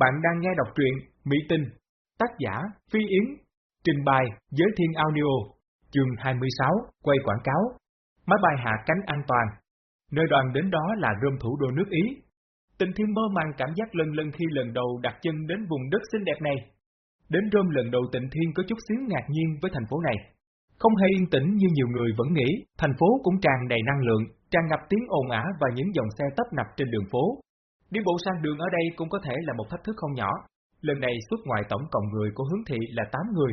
Bạn đang nghe đọc truyện Mỹ Tinh, tác giả Phi Yến, trình bày Giới Thiên Audio, chương 26, quay quảng cáo, máy bay hạ cánh an toàn. Nơi đoàn đến đó là rơm thủ đô nước Ý. Tình thiên mơ màng cảm giác lần lần khi lần đầu đặt chân đến vùng đất xinh đẹp này. Đến rơm lần đầu tịnh thiên có chút xíu ngạc nhiên với thành phố này. Không hề yên tĩnh như nhiều người vẫn nghĩ, thành phố cũng tràn đầy năng lượng, tràn ngập tiếng ồn ả và những dòng xe tấp nập trên đường phố, Đi bộ sang đường ở đây cũng có thể là một thách thức không nhỏ. Lần này xuất ngoài tổng cộng người của hướng thị là 8 người.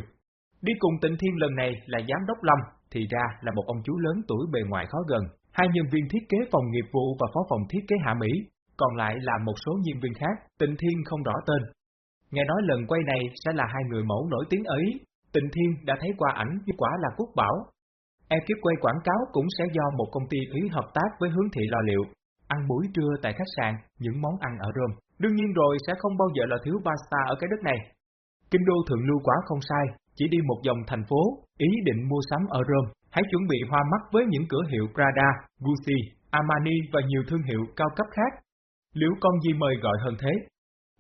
Đi cùng tịnh thiên lần này là giám đốc Lâm, thì ra là một ông chú lớn tuổi bề ngoài khó gần, hai nhân viên thiết kế phòng nghiệp vụ và phó phòng thiết kế hạ Mỹ, còn lại là một số nhân viên khác, tịnh thiên không rõ tên. Nghe nói lần quay này sẽ là hai người mẫu nổi tiếng ấy, tịnh thiên đã thấy qua ảnh như quả là quốc bảo. Ekip quay quảng cáo cũng sẽ do một công ty Ý hợp tác với hướng thị lo liệu, ăn buổi trưa tại khách sạn, những món ăn ở Rome. Đương nhiên rồi sẽ không bao giờ là thiếu pasta ở cái đất này. Kinh đô thượng lưu quá không sai, chỉ đi một vòng thành phố, ý định mua sắm ở Rome, hãy chuẩn bị hoa mắt với những cửa hiệu Prada, Gucci, Armani và nhiều thương hiệu cao cấp khác. Liễu con gì mời gọi hơn thế?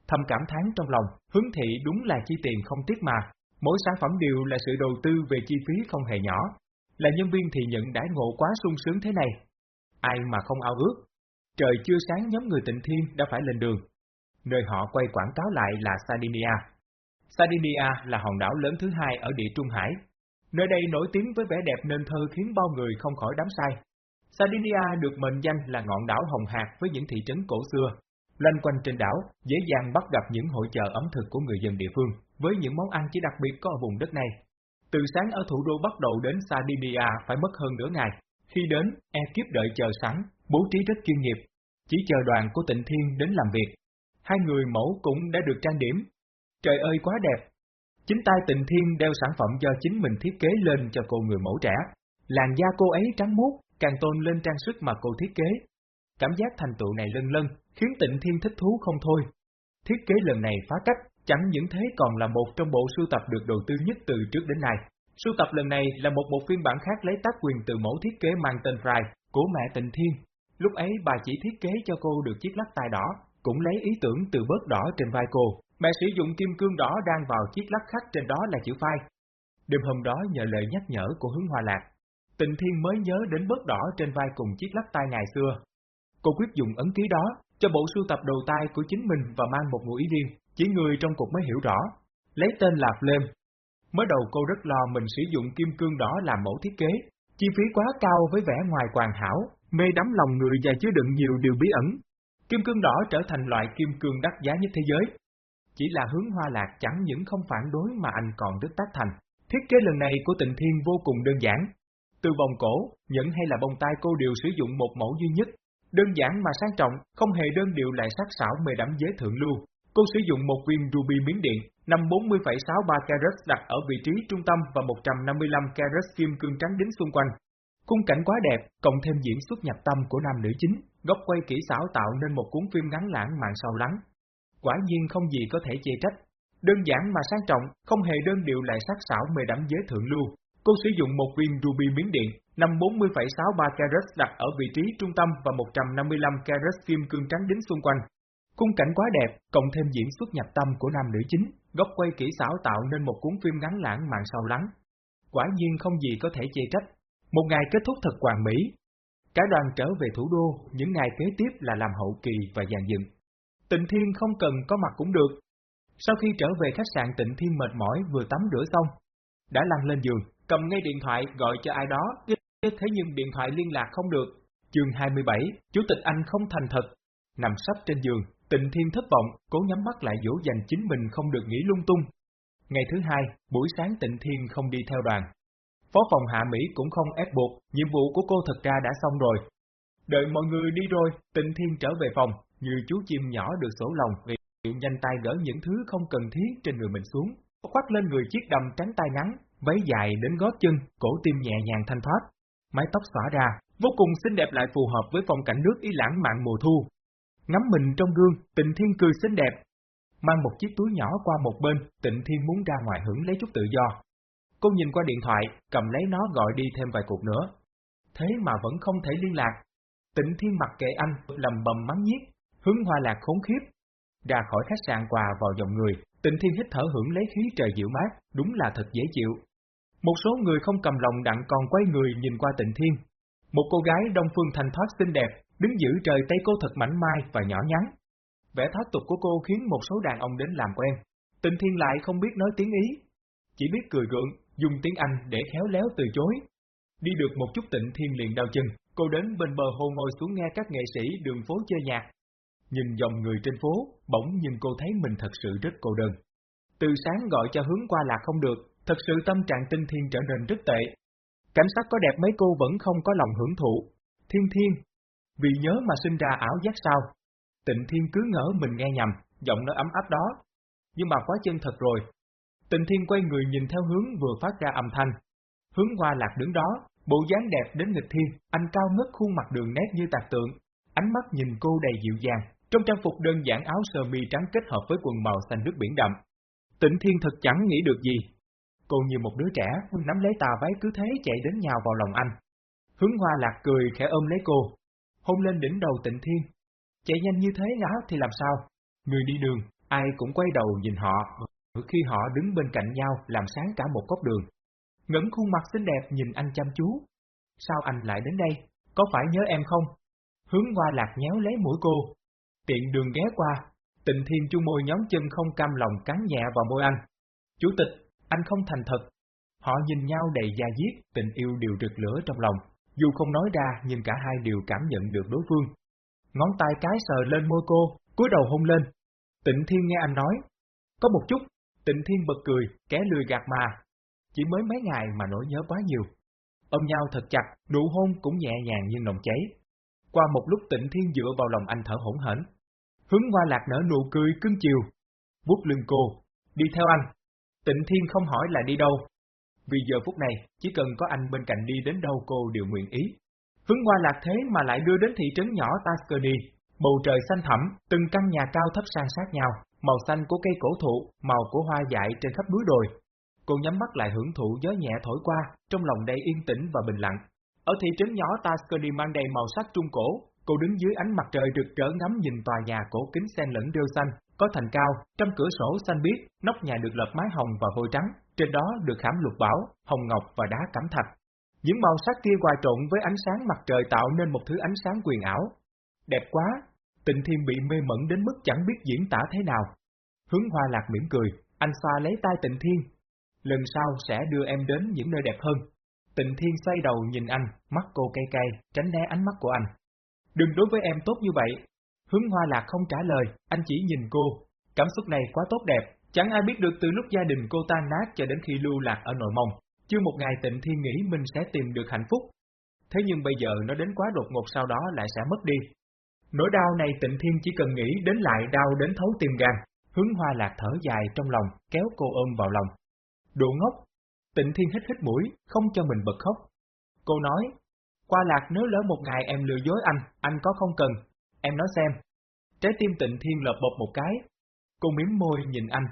Thầm cảm thán trong lòng, hướng thị đúng là chi tiền không tiếc mà, mỗi sản phẩm đều là sự đầu tư về chi phí không hề nhỏ. Là nhân viên thì nhận đãi ngộ quá sung sướng thế này. Ai mà không ao ước, Trời chưa sáng nhóm người tịnh thiên đã phải lên đường. Nơi họ quay quảng cáo lại là Sardinia. Sardinia là hòn đảo lớn thứ hai ở địa Trung Hải. Nơi đây nổi tiếng với vẻ đẹp nên thơ khiến bao người không khỏi đắm say. Sardinia được mệnh danh là ngọn đảo hồng hạt với những thị trấn cổ xưa. Loanh quanh trên đảo, dễ dàng bắt gặp những hội chợ ẩm thực của người dân địa phương, với những món ăn chỉ đặc biệt có ở vùng đất này. Từ sáng ở thủ đô bắt đầu đến Sardinia phải mất hơn nửa ngày. Khi đến, ekip đợi chờ sẵn, bố trí rất chuyên nghiệp, chỉ chờ đoàn của tịnh thiên đến làm việc. Hai người mẫu cũng đã được trang điểm. Trời ơi quá đẹp! Chính tay tịnh thiên đeo sản phẩm do chính mình thiết kế lên cho cô người mẫu trẻ. Làn da cô ấy trắng muốt, càng tôn lên trang sức mà cô thiết kế. Cảm giác thành tựu này lân lân, khiến tịnh thiên thích thú không thôi. Thiết kế lần này phá cách, chẳng những thế còn là một trong bộ sưu tập được đầu tư nhất từ trước đến nay. Sưu tập lần này là một bộ phiên bản khác lấy tác quyền từ mẫu thiết kế mang tên Fry của mẹ Tịnh Thiên, Lúc ấy bà chỉ thiết kế cho cô được chiếc lắc tai đỏ, cũng lấy ý tưởng từ bớt đỏ trên vai cô. Mẹ sử dụng kim cương đỏ đang vào chiếc lắc khắc trên đó là chữ phai. Đêm hôm đó nhờ lời nhắc nhở của hướng hoa lạc, Tịnh Thiên mới nhớ đến bớt đỏ trên vai cùng chiếc lắc tai ngày xưa. Cô quyết dùng ấn ký đó cho bộ sưu tập đầu tay của chính mình và mang một ngụ ý riêng, chỉ người trong cuộc mới hiểu rõ. Lấy tên là Flame. Mới đầu cô rất lo mình sử dụng kim cương đỏ làm mẫu thiết kế, chi phí quá cao với vẻ ngoài hoàn hảo, mê đắm lòng người và chứa đựng nhiều điều bí ẩn. Kim cương đỏ trở thành loại kim cương đắt giá nhất thế giới. Chỉ là hướng hoa lạc chẳng những không phản đối mà anh còn rất tác thành. Thiết kế lần này của tịnh thiên vô cùng đơn giản. Từ vòng cổ, nhẫn hay là bông tai cô đều sử dụng một mẫu duy nhất. Đơn giản mà sang trọng, không hề đơn điệu lại sắc sảo mê đắm giới thượng lưu. Cô sử dụng một viên ruby miếng điện, năm 40,63 carat đặt ở vị trí trung tâm và 155 carat kim cương trắng đính xung quanh, Khung cảnh quá đẹp, cộng thêm diễn xuất nhập tâm của nam nữ chính, góc quay kỹ xảo tạo nên một cuốn phim ngắn lãng mạn sâu lắng. Quả nhiên không gì có thể chê trách. Đơn giản mà sang trọng, không hề đơn điệu lại sắc sảo mê đắm giới thượng lưu. Cô sử dụng một viên ruby miếng điện, năm 40,63 carat đặt ở vị trí trung tâm và 155 carat kim cương trắng đính xung quanh. Khung cảnh quá đẹp, cộng thêm diễn xuất nhập tâm của nam nữ chính, góc quay kỹ xảo tạo nên một cuốn phim ngắn lãng mạn sâu lắng. Quả nhiên không gì có thể chê trách. Một ngày kết thúc thật hoàn mỹ. Cả đoàn trở về thủ đô, những ngày kế tiếp là làm hậu kỳ và dàn dựng. Tịnh Thiên không cần có mặt cũng được. Sau khi trở về khách sạn Tịnh Thiên mệt mỏi vừa tắm rửa xong, đã lăn lên giường, cầm ngay điện thoại gọi cho ai đó, thế nhưng điện thoại liên lạc không được. Chương 27, Chủ tịch Anh không thành thật. Nằm sắp trên giường, Tịnh Thiên thất vọng, cố nhắm mắt lại dỗ dành chính mình không được nghĩ lung tung. Ngày thứ hai, buổi sáng Tịnh Thiên không đi theo đoàn, Phó phòng hạ Mỹ cũng không ép buộc, nhiệm vụ của cô thật ra đã xong rồi. Đợi mọi người đi rồi, tịnh thiên trở về phòng, như chú chim nhỏ được sổ lòng vì nhanh tay gỡ những thứ không cần thiết trên người mình xuống, khoác lên người chiếc đầm trắng tay ngắn, váy dài đến gót chân, cổ tim nhẹ nhàng thanh thoát, mái tóc xõa ra, vô cùng xinh đẹp lại phù hợp với phong cảnh nước ý lãng mạn mùa thu. Ngắm mình trong gương, tịnh thiên cười xinh đẹp, mang một chiếc túi nhỏ qua một bên, tịnh thiên muốn ra ngoài hưởng lấy chút tự do, Cô nhìn qua điện thoại, cầm lấy nó gọi đi thêm vài cuộc nữa. Thế mà vẫn không thể liên lạc. Tịnh thiên mặt kệ anh, lầm bầm mắng nhiếc, hướng hoa lạc khốn khiếp. Ra khỏi khách sạn quà vào dòng người, tịnh thiên hít thở hưởng lấy khí trời dịu mát, đúng là thật dễ chịu. Một số người không cầm lòng đặng còn quay người nhìn qua tịnh thiên. Một cô gái đông phương thanh thoát xinh đẹp, đứng giữ trời tay cô thật mảnh mai và nhỏ nhắn. Vẻ thoát tục của cô khiến một số đàn ông đến làm quen. Tịnh thiên lại không biết nói tiếng Ý, chỉ biết cười gượng, dùng tiếng Anh để khéo léo từ chối. Đi được một chút tịnh thiên liền đau chân, cô đến bên bờ hồ ngồi xuống nghe các nghệ sĩ đường phố chơi nhạc. Nhìn dòng người trên phố, bỗng nhưng cô thấy mình thật sự rất cô đơn. Từ sáng gọi cho hướng qua là không được, thật sự tâm trạng tinh thiên trở nên rất tệ. Cảnh sát có đẹp mấy cô vẫn không có lòng hưởng thụ. Thiên thiên, vì nhớ mà sinh ra ảo giác sao? Tịnh thiên cứ ngỡ mình nghe nhầm, giọng nói ấm áp đó. Nhưng mà quá chân thật rồi. Tịnh thiên quay người nhìn theo hướng vừa phát ra âm thanh. Hướng hoa lạc đứng đó, bộ dáng đẹp đến nghịch thiên, anh cao ngất khuôn mặt đường nét như tạc tượng. Ánh mắt nhìn cô đầy dịu dàng, trong trang phục đơn giản áo sơ mi trắng kết hợp với quần màu xanh nước biển đậm. Tịnh thiên thật chẳng nghĩ được gì. Cô như một đứa trẻ, nắm lấy tà váy cứ thế chạy đến nhào vào lòng anh. Hướng hoa lạc cười khẽ ôm lấy cô, hôn lên đỉnh đầu tịnh thiên. Chạy nhanh như thế ngã thì làm sao? Người đi đường, ai cũng quay đầu nhìn họ, khi họ đứng bên cạnh nhau làm sáng cả một cốc đường. Ngẩng khuôn mặt xinh đẹp nhìn anh chăm chú. Sao anh lại đến đây? Có phải nhớ em không? Hướng qua lạc nhéo lấy mũi cô. Tiện đường ghé qua, tịnh thiên chu môi nhóm chân không cam lòng cắn nhẹ vào môi anh. Chủ tịch, anh không thành thật. Họ nhìn nhau đầy da diết, tình yêu đều rực lửa trong lòng. Dù không nói ra nhưng cả hai đều cảm nhận được đối phương. Ngón tay cái sờ lên môi cô, cúi đầu hôn lên. Tịnh Thiên nghe anh nói. Có một chút, Tịnh Thiên bật cười, kẻ lười gạt mà. Chỉ mới mấy ngày mà nỗi nhớ quá nhiều. Ôm nhau thật chặt, nụ hôn cũng nhẹ nhàng như nồng cháy. Qua một lúc Tịnh Thiên dựa vào lòng anh thở hổn hển. Hướng hoa lạc nở nụ cười cưng chiều. vuốt lưng cô, đi theo anh. Tịnh Thiên không hỏi là đi đâu, vì giờ phút này, chỉ cần có anh bên cạnh đi đến đâu cô đều nguyện ý. Hướng hoa lạc thế mà lại đưa đến thị trấn nhỏ Tuscany, bầu trời xanh thẳm, từng căn nhà cao thấp san sát nhau, màu xanh của cây cổ thụ, màu của hoa dại trên khắp núi đồi. Cô nhắm mắt lại hưởng thụ gió nhẹ thổi qua, trong lòng đầy yên tĩnh và bình lặng. Ở thị trấn nhỏ Tuscany mang đầy màu sắc trung cổ, cô đứng dưới ánh mặt trời rực rỡ ngắm nhìn tòa nhà cổ kính xen lẫn rêu xanh, có thành cao, trăm cửa sổ xanh biếc, nóc nhà được lợp mái hồng và vôi trắng, trên đó được khảm lục bảo, hồng ngọc và đá cẩm thạch. Những màu sắc kia hòa trộn với ánh sáng mặt trời tạo nên một thứ ánh sáng quyền ảo. Đẹp quá, tịnh thiên bị mê mẩn đến mức chẳng biết diễn tả thế nào. Hướng hoa lạc mỉm cười, anh xoa lấy tay tịnh thiên. Lần sau sẽ đưa em đến những nơi đẹp hơn. Tịnh thiên xoay đầu nhìn anh, mắt cô cay cay, tránh né ánh mắt của anh. Đừng đối với em tốt như vậy. Hướng hoa lạc không trả lời, anh chỉ nhìn cô. Cảm xúc này quá tốt đẹp, Chẳng ai biết được từ lúc gia đình cô tan nát cho đến khi lưu lạc ở nội mông, chưa một ngày tịnh thiên nghĩ mình sẽ tìm được hạnh phúc. Thế nhưng bây giờ nó đến quá đột ngột sau đó lại sẽ mất đi. Nỗi đau này tịnh thiên chỉ cần nghĩ đến lại đau đến thấu tim gan, hướng hoa lạc thở dài trong lòng, kéo cô ôm vào lòng. Đồ ngốc! Tịnh thiên hít hít mũi, không cho mình bật khóc. Cô nói, qua lạc nếu lỡ một ngày em lừa dối anh, anh có không cần, em nói xem. Trái tim tịnh thiên lợp bột một cái, Cô miếm môi nhìn anh,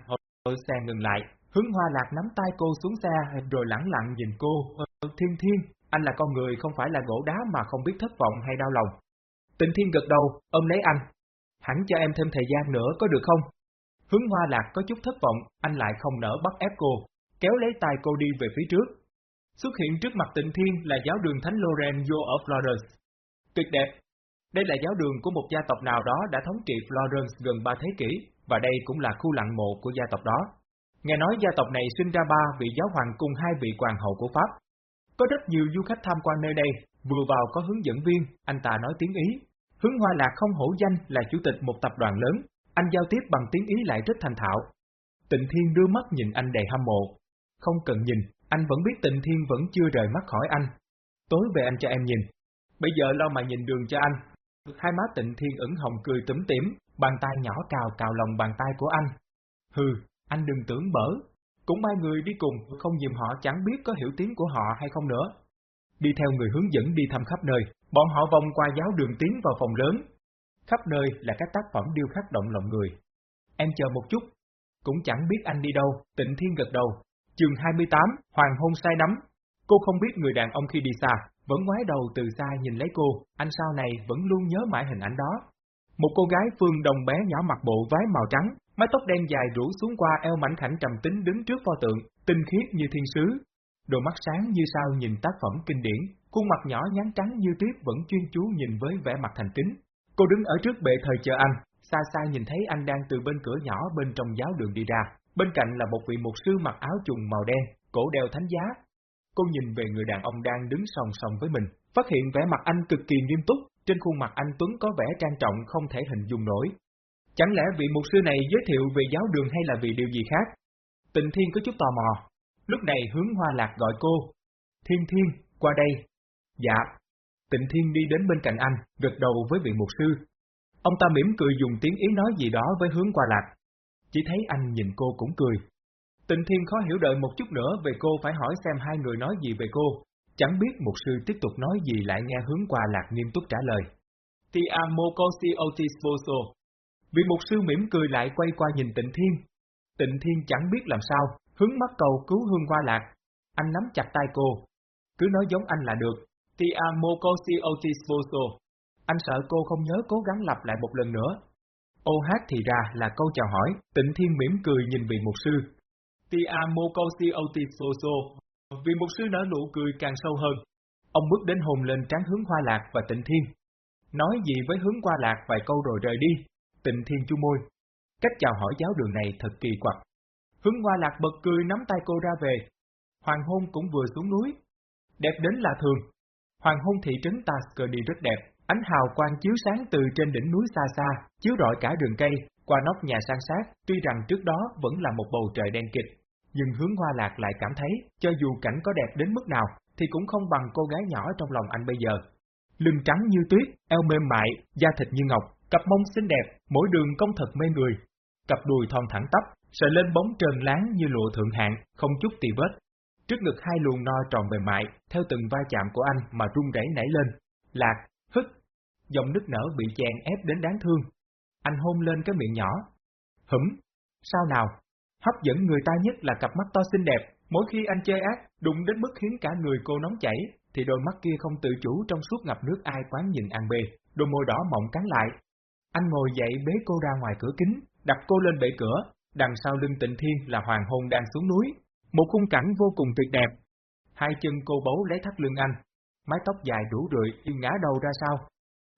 hồi xe ngừng lại, hướng hoa lạc nắm tay cô xuống xe rồi lẳng lặng nhìn cô. Ờ, thiên thiên, anh là con người không phải là gỗ đá mà không biết thất vọng hay đau lòng. Tịnh thiên gật đầu, ôm lấy anh. Hẳn cho em thêm thời gian nữa có được không? Hướng hoa lạc có chút thất vọng, anh lại không nỡ bắt ép cô, kéo lấy tay cô đi về phía trước. Xuất hiện trước mặt tịnh thiên là giáo đường Thánh Lorenzo ở Florence. Tuyệt đẹp! Đây là giáo đường của một gia tộc nào đó đã thống trị Florence gần ba thế kỷ, và đây cũng là khu lặng mộ của gia tộc đó. Nghe nói gia tộc này sinh ra ba vị giáo hoàng cùng hai vị hoàng hậu của Pháp. Có rất nhiều du khách tham quan nơi đây, vừa vào có hướng dẫn viên, anh ta nói tiếng Ý. Hướng Hoa Lạc không hổ danh là chủ tịch một tập đoàn lớn, anh giao tiếp bằng tiếng Ý lại rất thành thạo. Tịnh Thiên đưa mắt nhìn anh đầy hâm mộ. Không cần nhìn, anh vẫn biết Tịnh Thiên vẫn chưa rời mắt khỏi anh. Tối về anh cho em nhìn. Bây giờ lo mà nhìn đường cho anh. Hai má Tịnh Thiên ửng hồng cười tủm tỉm, Bàn tay nhỏ cào cào lòng bàn tay của anh. Hừ, anh đừng tưởng bở. Cũng mai người đi cùng, không dìm họ chẳng biết có hiểu tiếng của họ hay không nữa. Đi theo người hướng dẫn đi thăm khắp nơi, bọn họ vòng qua giáo đường tiến vào phòng lớn. Khắp nơi là các tác phẩm điêu khắc động lòng người. Em chờ một chút. Cũng chẳng biết anh đi đâu, tịnh thiên gật đầu. Trường 28, Hoàng hôn sai nắm. Cô không biết người đàn ông khi đi xa, vẫn ngoái đầu từ xa nhìn lấy cô, anh sau này vẫn luôn nhớ mãi hình ảnh đó. Một cô gái phương đồng bé nhỏ mặc bộ váy màu trắng, mái tóc đen dài rủ xuống qua eo mảnh khảnh trầm tính đứng trước pho tượng, tinh khiết như thiên sứ. Đôi mắt sáng như sao nhìn tác phẩm kinh điển, khuôn mặt nhỏ nhắn trắng như tuyết vẫn chuyên chú nhìn với vẻ mặt thành kính. Cô đứng ở trước bệ thờ chờ anh, xa xa nhìn thấy anh đang từ bên cửa nhỏ bên trong giáo đường đi ra, bên cạnh là một vị mục sư mặc áo trùng màu đen, cổ đeo thánh giá. Cô nhìn về người đàn ông đang đứng song song với mình, phát hiện vẻ mặt anh cực kỳ nghiêm túc, trên khuôn mặt anh Tuấn có vẻ trang trọng không thể hình dung nổi. Chẳng lẽ vị mục sư này giới thiệu về giáo đường hay là vì điều gì khác? Tịnh Thiên có chút tò mò. Lúc này hướng hoa lạc gọi cô. Thiên Thiên, qua đây. Dạ. Tịnh Thiên đi đến bên cạnh anh, gật đầu với vị mục sư. Ông ta mỉm cười dùng tiếng ý nói gì đó với hướng qua lạc. Chỉ thấy anh nhìn cô cũng cười. Tịnh Thiên khó hiểu đợi một chút nữa về cô phải hỏi xem hai người nói gì về cô, Chẳng biết mục sư tiếp tục nói gì lại nghe hướng qua lạc nghiêm túc trả lời. Ti amo cosi otis voso. Vị mục sư mỉm cười lại quay qua nhìn tịnh thiên. Tịnh thiên chẳng biết làm sao, hướng mắt cầu cứu hương qua lạc. Anh nắm chặt tay cô. Cứ nói giống anh là được. Ti amo cosi otis. Anh sợ cô không nhớ cố gắng lặp lại một lần nữa. Ô hát thì ra là câu chào hỏi, tịnh thiên mỉm cười nhìn vị mục sư. Ti amo cosi otis. Vì một sư nở nụ cười càng sâu hơn. Ông bước đến hồn lên trán hướng hoa lạc và tịnh thiên. Nói gì với hướng hoa lạc vài câu rồi rời đi. Tịnh thiên chu môi. Cách chào hỏi giáo đường này thật kỳ quặc. Hướng hoa lạc bật cười nắm tay cô ra về. Hoàng hôn cũng vừa xuống núi. Đẹp đến là thường. Hoàng hôn thị trấn Tascody rất đẹp. Ánh hào quang chiếu sáng từ trên đỉnh núi xa xa, chiếu rọi cả đường cây, qua nóc nhà san sát, tuy rằng trước đó vẫn là một bầu trời đen kịch, nhưng hướng hoa lạc lại cảm thấy, cho dù cảnh có đẹp đến mức nào, thì cũng không bằng cô gái nhỏ trong lòng anh bây giờ. Lưng trắng như tuyết, eo mềm mại, da thịt như ngọc, cặp mông xinh đẹp, mỗi đường cong thật mê người. Cặp đùi thon thẳng tắp, sợi lên bóng trơn láng như lụa thượng hạng, không chút tì vết. Trước ngực hai luồng no tròn mềm mại, theo từng va chạm của anh mà rung rẩy nảy lên. Lạc, hức, dòng nước nở bị chèn ép đến đáng thương. Anh hôn lên cái miệng nhỏ. Hửm, sao nào, Hấp dẫn người ta nhất là cặp mắt to xinh đẹp, mỗi khi anh chơi ác, đụng đến mức khiến cả người cô nóng chảy, thì đôi mắt kia không tự chủ trong suốt ngập nước ai quán nhìn an bê, đôi môi đỏ mọng cắn lại. Anh ngồi dậy bế cô ra ngoài cửa kính, đặt cô lên bệ cửa, đằng sau lưng tịnh thiên là hoàng hôn đang xuống núi, một khung cảnh vô cùng tuyệt đẹp. Hai chân cô bấu lấy thắt lưng anh, mái tóc dài đủ rượi, yên ngã đầu ra sau.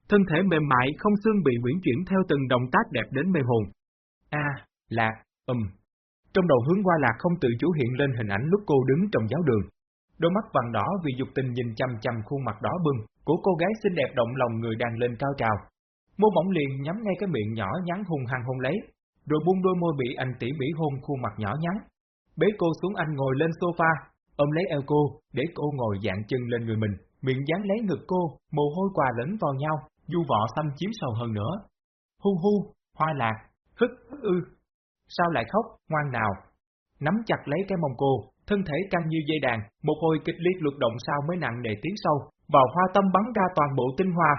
Thân thể mềm mại không xương bị quyển chuyển theo từng động tác đẹp đến mê hồn. A, lạc, ầm, trong đầu hướng qua lạc không tự chủ hiện lên hình ảnh lúc cô đứng trong giáo đường. Đôi mắt vàng đỏ vì dục tình nhìn chăm chăm khuôn mặt đỏ bừng của cô gái xinh đẹp động lòng người đang lên cao trào. Môi mỏng liền nhắm ngay cái miệng nhỏ nhắn hùng hăng hôn lấy, rồi buông đôi môi bị anh tỉ mỉ hôn khuôn mặt nhỏ nhắn. Bế cô xuống anh ngồi lên sofa, ôm lấy eo cô, để cô ngồi dạng chân lên người mình, miệng dán lấy ngực cô, mồ hôi quà lẫn vào nhau, du vọ xăm chiếm sầu hơn nữa. Hu hu, hoa lạc, hức ư, sao lại khóc, ngoan nào. Nắm chặt lấy cái mông cô, thân thể căng như dây đàn, một hồi kịch liệt luật động sao mới nặng nề tiến sâu, vào hoa tâm bắn ra toàn bộ tinh hoa.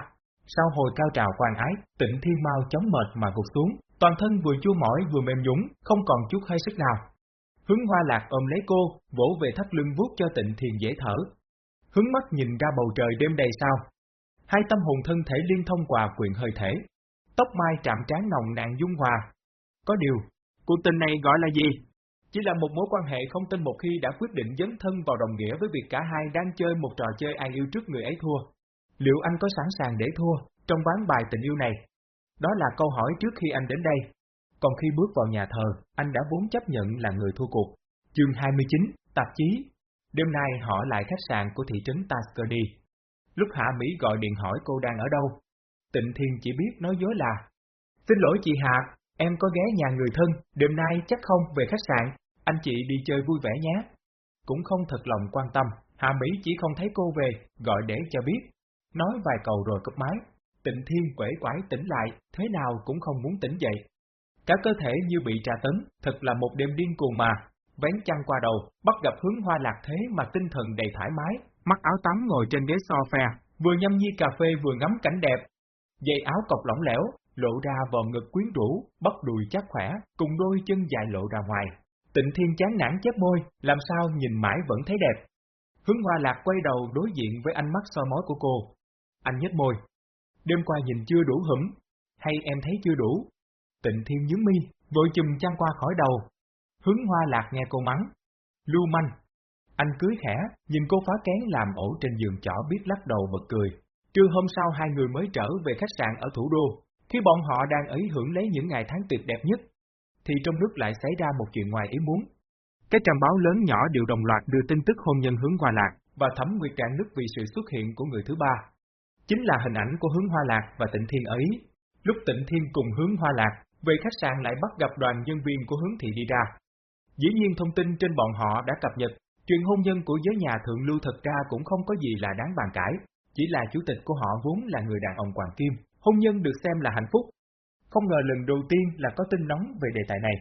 Sau hồi cao trào quan ái, tịnh thiên mau chống mệt mà gục xuống, toàn thân vừa chua mỏi vừa mềm nhũng, không còn chút hơi sức nào. Hướng hoa lạc ôm lấy cô, vỗ về thắt lưng vuốt cho tịnh thiền dễ thở. Hướng mắt nhìn ra bầu trời đêm đầy sao. Hai tâm hồn thân thể liên thông qua quyện hơi thể. Tóc mai chạm trán nồng nạn dung hòa. Có điều, Cuộc tình này gọi là gì? Chỉ là một mối quan hệ không tin một khi đã quyết định dấn thân vào đồng nghĩa với việc cả hai đang chơi một trò chơi ai yêu trước người ấy thua. Liệu anh có sẵn sàng để thua trong ván bài tình yêu này? Đó là câu hỏi trước khi anh đến đây. Còn khi bước vào nhà thờ, anh đã vốn chấp nhận là người thua cuộc. Chương 29, tạp chí. Đêm nay họ lại khách sạn của thị trấn Tascody. Lúc Hạ Mỹ gọi điện hỏi cô đang ở đâu. Tịnh Thiên chỉ biết nói dối là Xin lỗi chị Hạ, Em có ghé nhà người thân, đêm nay chắc không về khách sạn, anh chị đi chơi vui vẻ nhé. Cũng không thật lòng quan tâm, Hạ Mỹ chỉ không thấy cô về, gọi để cho biết. Nói vài câu rồi cúp máy, tịnh thiên quể quải tỉnh lại, thế nào cũng không muốn tỉnh dậy. Cả cơ thể như bị trà tấn, thật là một đêm điên cuồng mà. Vén chăn qua đầu, bắt gặp hướng hoa lạc thế mà tinh thần đầy thoải mái, mặc áo tắm ngồi trên ghế sofa, vừa nhâm nhi cà phê vừa ngắm cảnh đẹp. Dây áo cọc lỏng lẻo, lộ ra vòm ngực quyến rũ, bắp đùi chắc khỏe, cùng đôi chân dài lộ ra ngoài. Tịnh Thiên chán nản chép môi, làm sao nhìn mãi vẫn thấy đẹp. Hướng Hoa Lạc quay đầu đối diện với ánh mắt soi mói của cô. Anh nhếch môi. Đêm qua nhìn chưa đủ hửm. hay em thấy chưa đủ? Tịnh Thiên nhướng mi, vội chùm chăn qua khỏi đầu. Hướng hoa lạc nghe cô mắng. Lưu manh. Anh cưới khẽ, nhìn cô phá kén làm ổ trên giường chỏ biết lắc đầu bật cười. Trưa hôm sau hai người mới trở về khách sạn ở thủ đô. Khi bọn họ đang ấy hưởng lấy những ngày tháng tuyệt đẹp nhất, thì trong nước lại xảy ra một chuyện ngoài ý muốn. Các trang báo lớn nhỏ đều đồng loạt đưa tin tức hôn nhân hướng hoa lạc, và thấm nguyệt cạn nước vì sự xuất hiện của người thứ ba. Chính là hình ảnh của hướng hoa lạc và tịnh thiên ấy. Lúc tịnh thiên cùng hướng hoa lạc, về khách sạn lại bắt gặp đoàn nhân viên của hướng thị đi ra. Dĩ nhiên thông tin trên bọn họ đã cập nhật, chuyện hôn nhân của giới nhà thượng lưu thật ra cũng không có gì là đáng bàn cãi, chỉ là chủ tịch của họ vốn là người đàn ông Hoàng Kim, hôn nhân được xem là hạnh phúc. Không ngờ lần đầu tiên là có tin nóng về đề tài này.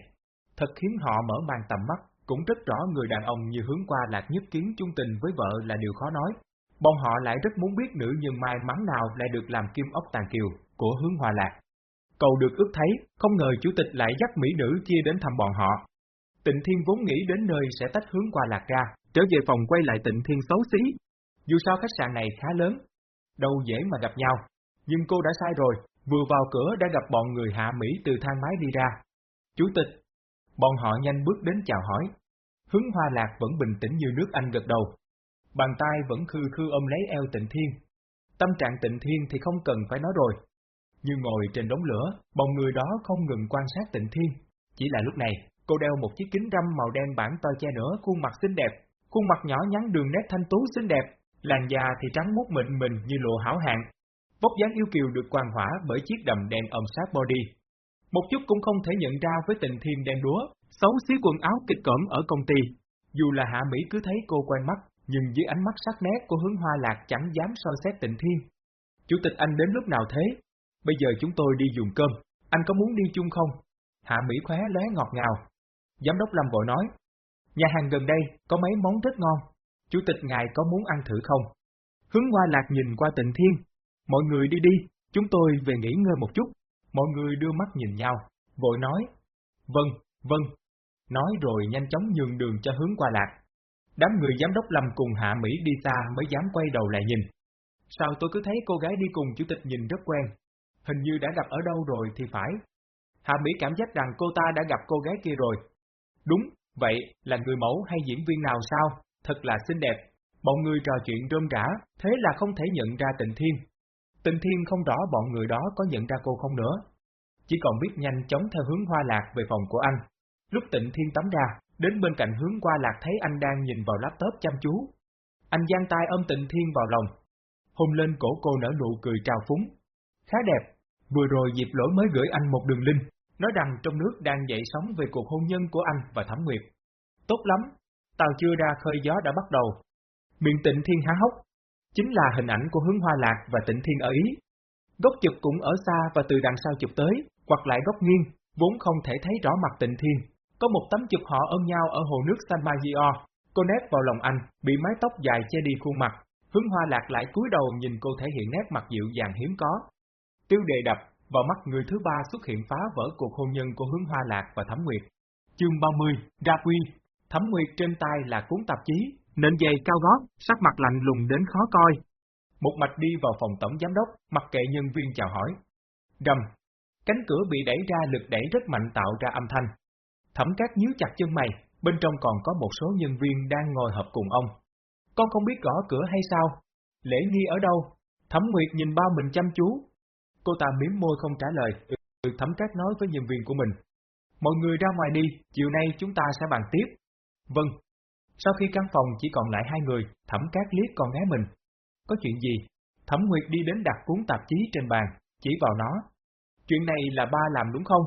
Thật khiến họ mở mang tầm mắt, cũng rất rõ người đàn ông như hướng qua lạc nhất kiến chung tình với vợ là điều khó nói. Bọn họ lại rất muốn biết nữ nhân may mắn nào lại được làm kim ốc tàn kiều của hướng hòa lạc. Cầu được ước thấy, không ngờ chủ tịch lại dắt mỹ nữ kia đến thăm bọn họ. Tịnh Thiên vốn nghĩ đến nơi sẽ tách hướng qua lạc ra, trở về phòng quay lại Tịnh Thiên xấu xí. Dù sao khách sạn này khá lớn, đâu dễ mà gặp nhau. Nhưng cô đã sai rồi, vừa vào cửa đã gặp bọn người hạ Mỹ từ thang máy đi ra. Chủ tịch, bọn họ nhanh bước đến chào hỏi. Hướng hoa lạc vẫn bình tĩnh như nước Anh gật đầu. Bàn tay vẫn khư khư ôm lấy eo tịnh thiên. Tâm trạng tịnh thiên thì không cần phải nói rồi. Như ngồi trên đống lửa, bóng người đó không ngừng quan sát tịnh thiên. Chỉ là lúc này, cô đeo một chiếc kính râm màu đen bản to che nữa khuôn mặt xinh đẹp, khuôn mặt nhỏ nhắn đường nét thanh tú xinh đẹp, làn da thì trắng muốt mịn mình như lụa hảo hạng. Vóc dáng yêu kiều được quang hỏa bởi chiếc đầm đen ôm sát body. Một chút cũng không thể nhận ra với tình thiên đen đúa, xấu xí quần áo kịch cỡm ở công ty. Dù là Hạ Mỹ cứ thấy cô quen mắt, nhưng dưới ánh mắt sắc nét của hướng hoa lạc chẳng dám soi xét tịnh thiên. Chủ tịch anh đến lúc nào thế? Bây giờ chúng tôi đi dùng cơm, anh có muốn đi chung không? Hạ Mỹ khóe lóe ngọt ngào. Giám đốc Lâm vội nói, nhà hàng gần đây có mấy món rất ngon, chủ tịch ngài có muốn ăn thử không? Hướng hoa lạc nhìn qua tịnh thiên, mọi người đi đi, chúng tôi về nghỉ ngơi một chút. Mọi người đưa mắt nhìn nhau, vội nói, vâng, vâng. Nói rồi nhanh chóng nhường đường cho hướng qua lạc. Đám người giám đốc Lâm cùng Hạ Mỹ đi xa mới dám quay đầu lại nhìn. Sao tôi cứ thấy cô gái đi cùng chủ tịch nhìn rất quen? Hình như đã gặp ở đâu rồi thì phải. Hạ Mỹ cảm giác rằng cô ta đã gặp cô gái kia rồi. Đúng, vậy là người mẫu hay diễn viên nào sao? Thật là xinh đẹp. Bọn người trò chuyện rôm rã, thế là không thể nhận ra tịnh thiên. Tịnh thiên không rõ bọn người đó có nhận ra cô không nữa. Chỉ còn biết nhanh chóng theo hướng hoa lạc về phòng của anh. Lúc tịnh thiên tắm ra, đến bên cạnh hướng qua lạc thấy anh đang nhìn vào laptop chăm chú. Anh giang tay ôm tịnh thiên vào lòng. Hôn lên cổ cô nở nụ cười trào phúng. Khá đẹp, vừa rồi dịp lỗi mới gửi anh một đường link, nói rằng trong nước đang dậy sóng về cuộc hôn nhân của anh và Thẩm Nguyệt. Tốt lắm, tàu chưa ra khơi gió đã bắt đầu. Miệng tịnh thiên há hốc, chính là hình ảnh của hướng hoa lạc và tịnh thiên ở Ý. Góc chụp cũng ở xa và từ đằng sau chụp tới, hoặc lại góc nghiêng, vốn không thể thấy rõ mặt tịnh thiên. Có một tấm chụp họ ôm nhau ở hồ nước San Magio, cô nép vào lòng anh, bị mái tóc dài che đi khuôn mặt, hướng hoa lạc lại cúi đầu nhìn cô thể hiện nét mặt dịu dàng hiếm có. Tiêu đề đập, vào mắt người thứ ba xuất hiện phá vỡ cuộc hôn nhân của hướng hoa lạc và Thẩm Nguyệt. Chương 30, Ra Quy Thẩm Nguyệt trên tay là cuốn tạp chí, nền giày cao gót, sắc mặt lạnh lùng đến khó coi. Một mạch đi vào phòng tổng giám đốc, mặc kệ nhân viên chào hỏi. Rầm, cánh cửa bị đẩy ra lực đẩy rất mạnh tạo ra âm thanh. Thẩm cát nhíu chặt chân mày, bên trong còn có một số nhân viên đang ngồi họp cùng ông. Con không biết gõ cửa hay sao? Lễ nghi ở đâu? Thẩm Nguyệt nhìn bao mình chăm chú. Cô ta miếm môi không trả lời, ừ, ừ, được Thẩm cát nói với nhân viên của mình. Mọi người ra ngoài đi, chiều nay chúng ta sẽ bàn tiếp. Vâng. Sau khi căn phòng chỉ còn lại hai người, Thẩm cát liếc con gái mình. Có chuyện gì? Thẩm Nguyệt đi đến đặt cuốn tạp chí trên bàn, chỉ vào nó. Chuyện này là ba làm đúng không?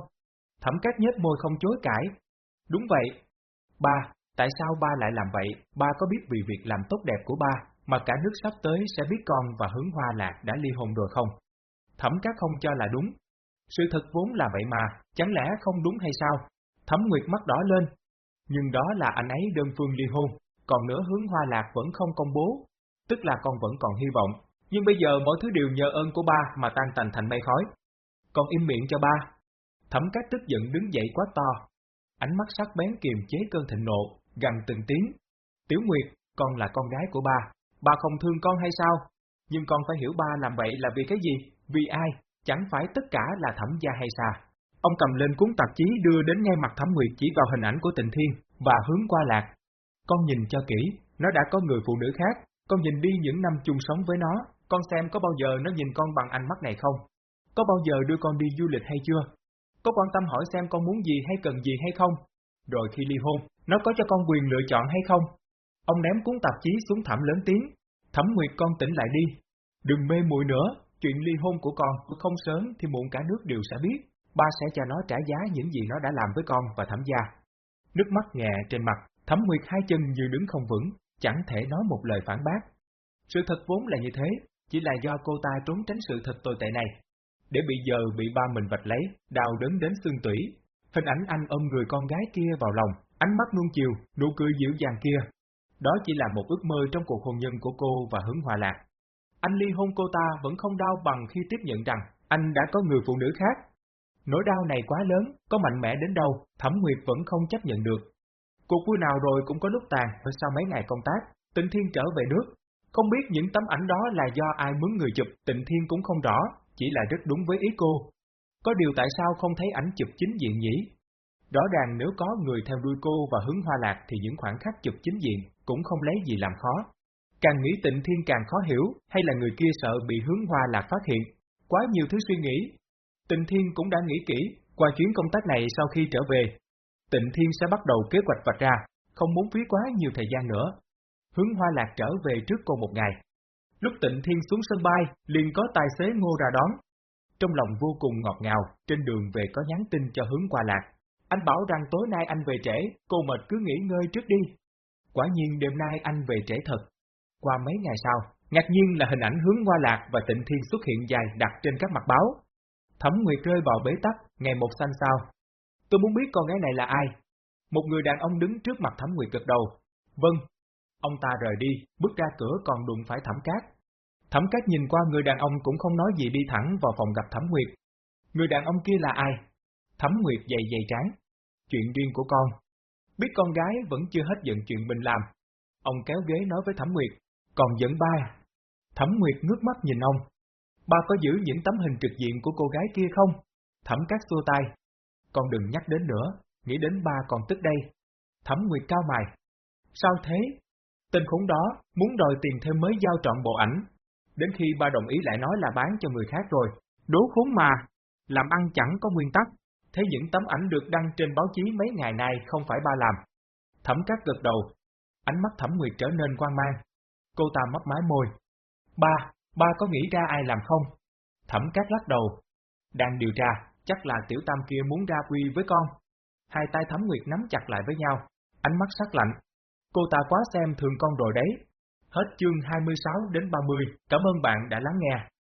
Thẩm cát nhếch môi không chối cãi. Đúng vậy. Ba, tại sao ba lại làm vậy? Ba có biết vì việc làm tốt đẹp của ba, mà cả nước sắp tới sẽ biết con và hướng hoa lạc đã ly hôn rồi không? Thẩm cát không cho là đúng. Sự thật vốn là vậy mà, chẳng lẽ không đúng hay sao? Thẩm Nguyệt mắt đỏ lên. Nhưng đó là anh ấy đơn phương ly hôn, còn nữa hướng hoa lạc vẫn không công bố. Tức là con vẫn còn hy vọng. Nhưng bây giờ mọi thứ đều nhờ ơn của ba mà tan tành thành mây khói. Con im miệng cho ba, Thẩm cát tức giận đứng dậy quá to. Ánh mắt sắc bén kiềm chế cơn thịnh nộ, gần từng tiếng. Tiểu Nguyệt, con là con gái của ba, ba không thương con hay sao? Nhưng con phải hiểu ba làm vậy là vì cái gì? Vì ai? chẳng phải tất cả là thẩm gia hay sao? Ông cầm lên cuốn tạp chí đưa đến ngay mặt Thẩm Nguyệt chỉ vào hình ảnh của Tịnh Thiên và hướng qua lạc. Con nhìn cho kỹ, nó đã có người phụ nữ khác, con nhìn đi những năm chung sống với nó, con xem có bao giờ nó nhìn con bằng ánh mắt này không? Có bao giờ đưa con đi du lịch hay chưa? Có quan tâm hỏi xem con muốn gì hay cần gì hay không? Rồi khi ly hôn, nó có cho con quyền lựa chọn hay không? Ông ném cuốn tạp chí xuống thảm lớn tiếng. Thẩm Nguyệt con tỉnh lại đi. Đừng mê muội nữa, chuyện ly hôn của con không sớm thì muộn cả nước đều sẽ biết. Ba sẽ cho nó trả giá những gì nó đã làm với con và thẩm gia. Nước mắt nhẹ trên mặt, Thẩm Nguyệt hai chân như đứng không vững, chẳng thể nói một lời phản bác. Sự thật vốn là như thế, chỉ là do cô ta trốn tránh sự thật tồi tệ này. Để bị giờ bị ba mình vạch lấy, đào đớn đến xương tủy. Hình ảnh anh ôm người con gái kia vào lòng, ánh mắt nuông chiều, nụ cười dịu dàng kia. Đó chỉ là một ước mơ trong cuộc hôn nhân của cô và hướng hòa lạc. Anh ly hôn cô ta vẫn không đau bằng khi tiếp nhận rằng anh đã có người phụ nữ khác. Nỗi đau này quá lớn, có mạnh mẽ đến đâu, Thẩm Nguyệt vẫn không chấp nhận được. Cuộc vui nào rồi cũng có lúc tàn, sau mấy ngày công tác, Tịnh Thiên trở về nước. Không biết những tấm ảnh đó là do ai mướn người chụp, Tịnh Thiên cũng không rõ, chỉ là rất đúng với ý cô. Có điều tại sao không thấy ảnh chụp chính diện nhỉ? Rõ ràng nếu có người theo đuôi cô và hướng hoa lạc thì những khoảng khắc chụp chính diện cũng không lấy gì làm khó. Càng nghĩ tịnh thiên càng khó hiểu, hay là người kia sợ bị hướng hoa lạc phát hiện. Quá nhiều thứ suy nghĩ. Tịnh thiên cũng đã nghĩ kỹ, qua chuyến công tác này sau khi trở về, Tịnh Thiên sẽ bắt đầu kế hoạch vạch ra, không muốn phí quá nhiều thời gian nữa. Hướng Hoa Lạc trở về trước cô một ngày. Lúc Tịnh Thiên xuống sân bay, liền có tài xế ngô ra đón. Trong lòng vô cùng ngọt ngào, trên đường về có nhắn tin cho Hướng Hoa Lạc. Anh bảo rằng tối nay anh về trễ, cô mệt cứ nghỉ ngơi trước đi. Quả nhiên đêm nay anh về trễ thật. Qua mấy ngày sau, ngạc nhiên là hình ảnh Hướng qua Lạc và Tịnh Thiên xuất hiện dài đặt trên các mặt báo. Thẩm Nguyệt rơi vào bế tắc, ngày một xanh sao, Tôi muốn biết con gái này là ai? Một người đàn ông đứng trước mặt Thẩm Nguyệt gật đầu. Vâng. Ông ta rời đi, bước ra cửa còn đụng phải Thẩm Cát. Thẩm Cát nhìn qua người đàn ông cũng không nói gì đi thẳng vào phòng gặp Thẩm Nguyệt. Người đàn ông kia là ai? Thẩm Nguyệt dày dày trán. Chuyện riêng của con. Biết con gái vẫn chưa hết giận chuyện mình làm. Ông kéo ghế nói với Thẩm Nguyệt. Còn dẫn ba? Thẩm Nguyệt ngước mắt nhìn ông. Ba có giữ những tấm hình trực diện của cô gái kia không? Thẩm Cát xua tay, con đừng nhắc đến nữa, nghĩ đến ba còn tức đây. Thẩm Nguyệt cao mày. Sao thế? Tên khốn đó muốn đòi tiền thêm mới giao trọn bộ ảnh. Đến khi ba đồng ý lại nói là bán cho người khác rồi. Đố khốn mà, làm ăn chẳng có nguyên tắc. Thế những tấm ảnh được đăng trên báo chí mấy ngày nay không phải ba làm. Thẩm cát gật đầu. Ánh mắt Thẩm Nguyệt trở nên quan mang. Cô ta mấp mái môi. Ba, ba có nghĩ ra ai làm không? Thẩm cát lắc đầu. Đang điều tra, chắc là tiểu tam kia muốn ra quy với con. Hai tay thấm nguyệt nắm chặt lại với nhau, ánh mắt sắc lạnh. Cô ta quá xem thường con rồi đấy. Hết chương 26 đến 30, cảm ơn bạn đã lắng nghe.